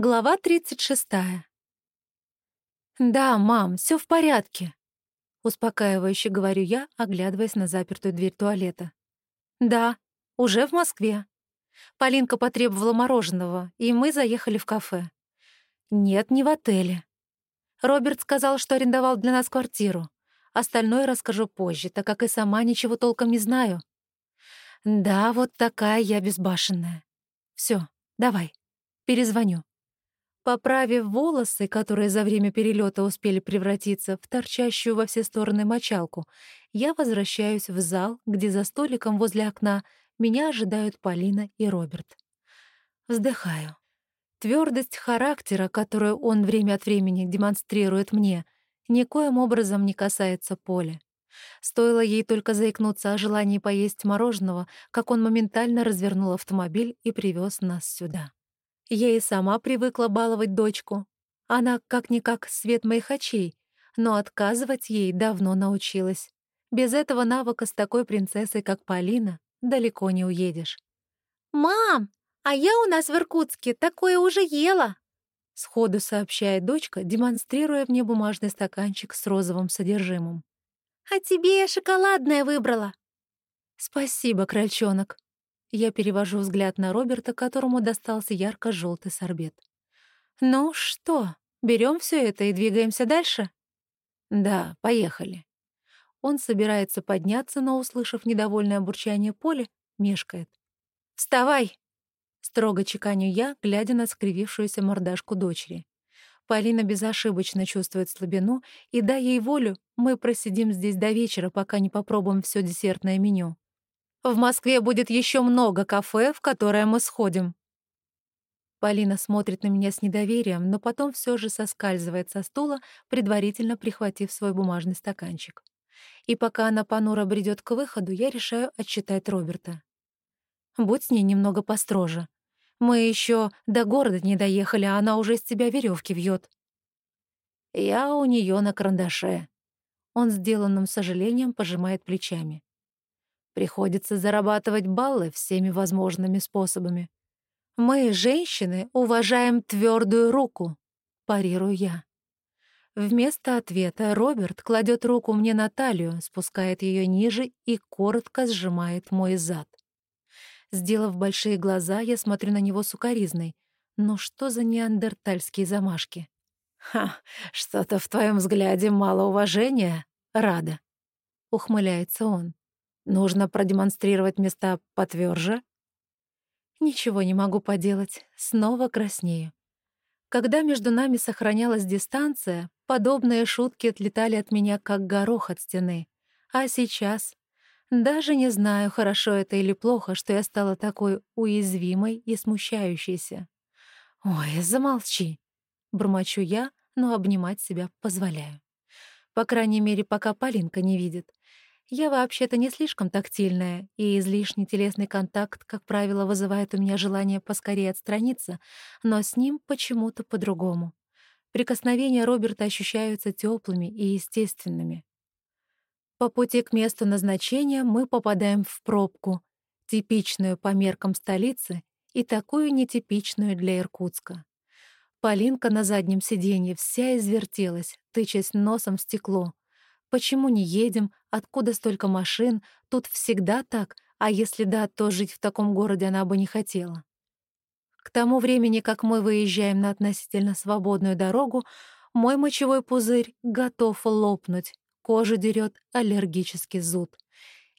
Глава 36. «Да, мам, все в порядке», — успокаивающе говорю я, оглядываясь на запертую дверь туалета. «Да, уже в Москве. Полинка потребовала мороженого, и мы заехали в кафе. Нет, не в отеле. Роберт сказал, что арендовал для нас квартиру. Остальное расскажу позже, так как и сама ничего толком не знаю. Да, вот такая я безбашенная. Все, давай, перезвоню. Поправив волосы, которые за время перелета успели превратиться в торчащую во все стороны мочалку, я возвращаюсь в зал, где за столиком возле окна меня ожидают Полина и Роберт. Вздыхаю. Твердость характера, которую он время от времени демонстрирует мне, никоим образом не касается Поля. Стоило ей только заикнуться о желании поесть мороженого, как он моментально развернул автомобиль и привез нас сюда. Я и сама привыкла баловать дочку. Она как-никак свет моих очей, но отказывать ей давно научилась. Без этого навыка с такой принцессой, как Полина, далеко не уедешь. «Мам, а я у нас в Иркутске такое уже ела!» Сходу сообщает дочка, демонстрируя мне бумажный стаканчик с розовым содержимым. «А тебе я шоколадное выбрала!» «Спасибо, крольчонок!» Я перевожу взгляд на Роберта, которому достался ярко-желтый сорбет. «Ну что, берем все это и двигаемся дальше?» «Да, поехали». Он собирается подняться, но, услышав недовольное бурчание Поли, мешкает. «Вставай!» Строго чеканю я, глядя на скривившуюся мордашку дочери. Полина безошибочно чувствует слабину, и, дай ей волю, мы просидим здесь до вечера, пока не попробуем все десертное меню. В Москве будет еще много кафе, в которое мы сходим». Полина смотрит на меня с недоверием, но потом все же соскальзывает со стула, предварительно прихватив свой бумажный стаканчик. И пока она понуро бредет к выходу, я решаю отчитать Роберта. «Будь с ней немного построже. Мы еще до города не доехали, а она уже с тебя веревки вьет. Я у нее на карандаше. Он сделанным сожалением пожимает плечами. Приходится зарабатывать баллы всеми возможными способами. Мы, женщины, уважаем твердую руку, парирую я. Вместо ответа Роберт кладет руку мне на талию, спускает ее ниже и коротко сжимает мой зад. Сделав большие глаза, я смотрю на него сукоризной. Но что за неандертальские замашки? «Ха, что-то в твоем взгляде мало уважения, Рада», — ухмыляется он. Нужно продемонстрировать места потверже. Ничего не могу поделать, снова краснею. Когда между нами сохранялась дистанция, подобные шутки отлетали от меня, как горох от стены. А сейчас даже не знаю, хорошо это или плохо, что я стала такой уязвимой и смущающейся. «Ой, замолчи!» — бормочу я, но обнимать себя позволяю. По крайней мере, пока Полинка не видит. Я вообще-то не слишком тактильная, и излишний телесный контакт, как правило, вызывает у меня желание поскорее отстраниться, но с ним почему-то по-другому. Прикосновения Роберта ощущаются теплыми и естественными. По пути к месту назначения мы попадаем в пробку, типичную по меркам столицы и такую нетипичную для Иркутска. Полинка на заднем сиденье вся извертелась, тычась носом в стекло, Почему не едем? Откуда столько машин? Тут всегда так, а если да, то жить в таком городе она бы не хотела. К тому времени, как мы выезжаем на относительно свободную дорогу, мой мочевой пузырь готов лопнуть, кожа дерет аллергический зуд.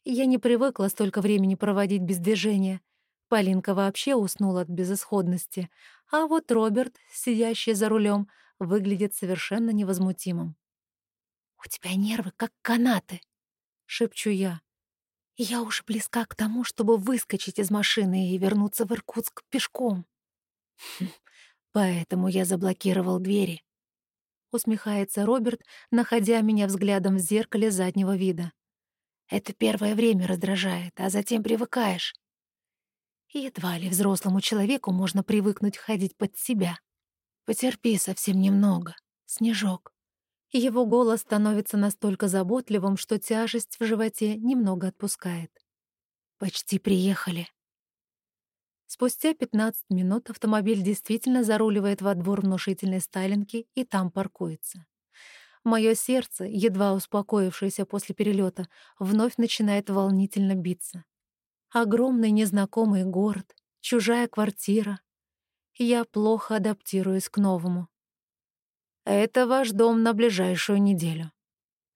Я не привыкла столько времени проводить без движения. Полинка вообще уснула от безысходности, а вот Роберт, сидящий за рулем, выглядит совершенно невозмутимым. «У тебя нервы, как канаты», — шепчу я. «Я уж близка к тому, чтобы выскочить из машины и вернуться в Иркутск пешком». «Хм, «Поэтому я заблокировал двери», — усмехается Роберт, находя меня взглядом в зеркале заднего вида. «Это первое время раздражает, а затем привыкаешь. Едва ли взрослому человеку можно привыкнуть ходить под себя. Потерпи совсем немного, Снежок. Его голос становится настолько заботливым, что тяжесть в животе немного отпускает. «Почти приехали». Спустя 15 минут автомобиль действительно заруливает во двор внушительной сталинки и там паркуется. Мое сердце, едва успокоившееся после перелета, вновь начинает волнительно биться. Огромный незнакомый город, чужая квартира. Я плохо адаптируюсь к новому. Это ваш дом на ближайшую неделю.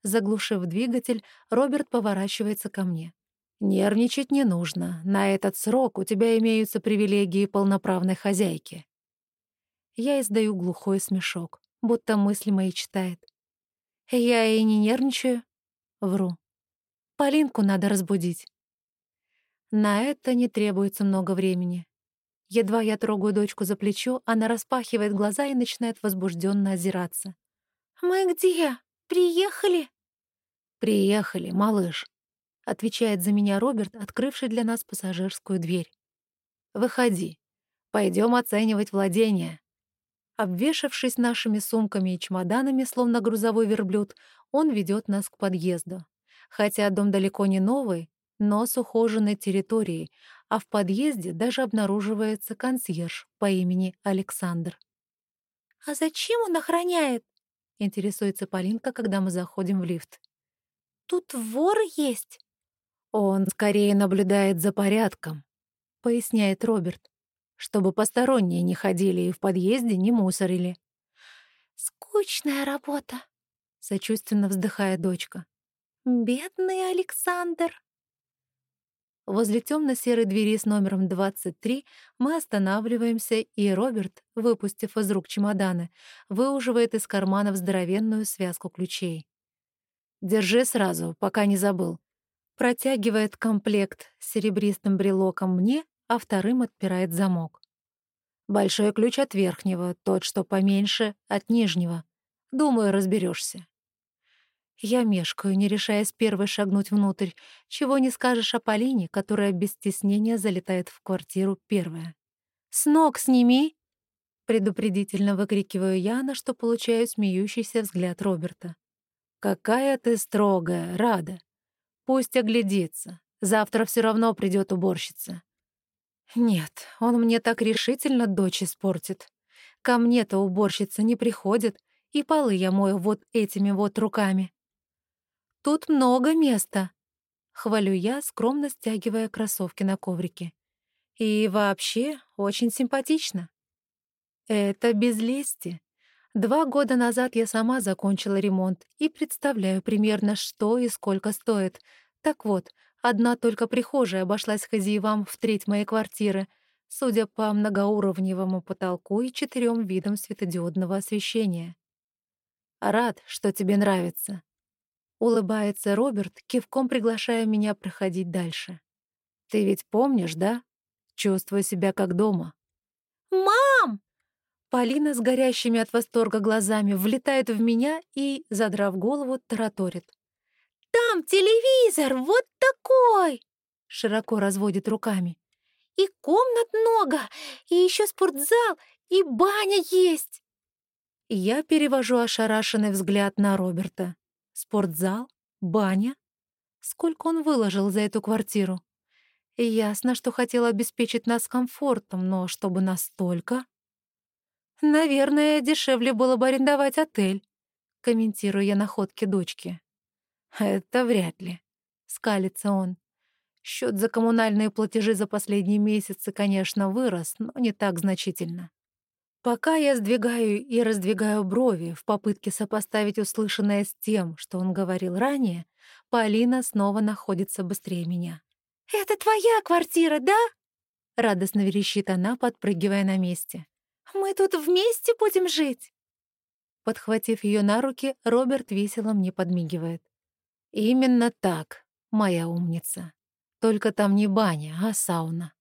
Заглушив двигатель, Роберт поворачивается ко мне. Нервничать не нужно. На этот срок у тебя имеются привилегии полноправной хозяйки. Я издаю глухой смешок, будто мысли мои читает. Я и не нервничаю. Вру. Полинку надо разбудить. На это не требуется много времени. Едва я трогаю дочку за плечо, она распахивает глаза и начинает возбужденно озираться. «Мы где? Приехали?» «Приехали, малыш», — отвечает за меня Роберт, открывший для нас пассажирскую дверь. «Выходи. Пойдем оценивать владение». Обвешавшись нашими сумками и чемоданами, словно грузовой верблюд, он ведет нас к подъезду. Хотя дом далеко не новый, но с ухоженной территорией, а в подъезде даже обнаруживается консьерж по имени Александр. «А зачем он охраняет?» — интересуется Полинка, когда мы заходим в лифт. «Тут вор есть?» «Он скорее наблюдает за порядком», — поясняет Роберт, «чтобы посторонние не ходили и в подъезде не мусорили». «Скучная работа», — сочувственно вздыхает дочка. «Бедный Александр». Возле темно-серой двери с номером 23 мы останавливаемся, и Роберт, выпустив из рук чемоданы, выуживает из карманов здоровенную связку ключей. «Держи сразу, пока не забыл», Протягивает комплект с серебристым брелоком мне, а вторым отпирает замок. Большой ключ от верхнего, тот, что поменьше, от нижнего. Думаю, разберешься. Я мешкаю, не решаясь первой шагнуть внутрь, чего не скажешь о Полине, которая без стеснения залетает в квартиру первая. «С ног сними!» Предупредительно выкрикиваю я, на что получаю смеющийся взгляд Роберта. «Какая ты строгая, Рада!» Пусть оглядится. Завтра все равно придет уборщица. Нет, он мне так решительно дочь испортит. Ко мне-то уборщица не приходит, и полы я мою вот этими вот руками. Тут много места. Хвалю я, скромно стягивая кроссовки на коврике. И вообще очень симпатично. Это без лести. Два года назад я сама закончила ремонт и представляю примерно, что и сколько стоит. Так вот, одна только прихожая обошлась хозяевам в треть моей квартиры, судя по многоуровневому потолку и четырем видам светодиодного освещения. «Рад, что тебе нравится», — улыбается Роберт, кивком приглашая меня проходить дальше. «Ты ведь помнишь, да? Чувствую себя как дома». «Мам!» Полина с горящими от восторга глазами влетает в меня и, задрав голову, тараторит. «Там телевизор вот такой!» Широко разводит руками. «И комнат много, и еще спортзал, и баня есть!» Я перевожу ошарашенный взгляд на Роберта. Спортзал? Баня? Сколько он выложил за эту квартиру? Ясно, что хотел обеспечить нас комфортом, но чтобы настолько... «Наверное, дешевле было бы арендовать отель», — комментирую я находки дочки. «Это вряд ли», — скалится он. Счет за коммунальные платежи за последние месяцы, конечно, вырос, но не так значительно. Пока я сдвигаю и раздвигаю брови в попытке сопоставить услышанное с тем, что он говорил ранее, Полина снова находится быстрее меня. «Это твоя квартира, да?» — радостно верещит она, подпрыгивая на месте. Мы тут вместе будем жить?» Подхватив ее на руки, Роберт весело мне подмигивает. «Именно так, моя умница. Только там не баня, а сауна».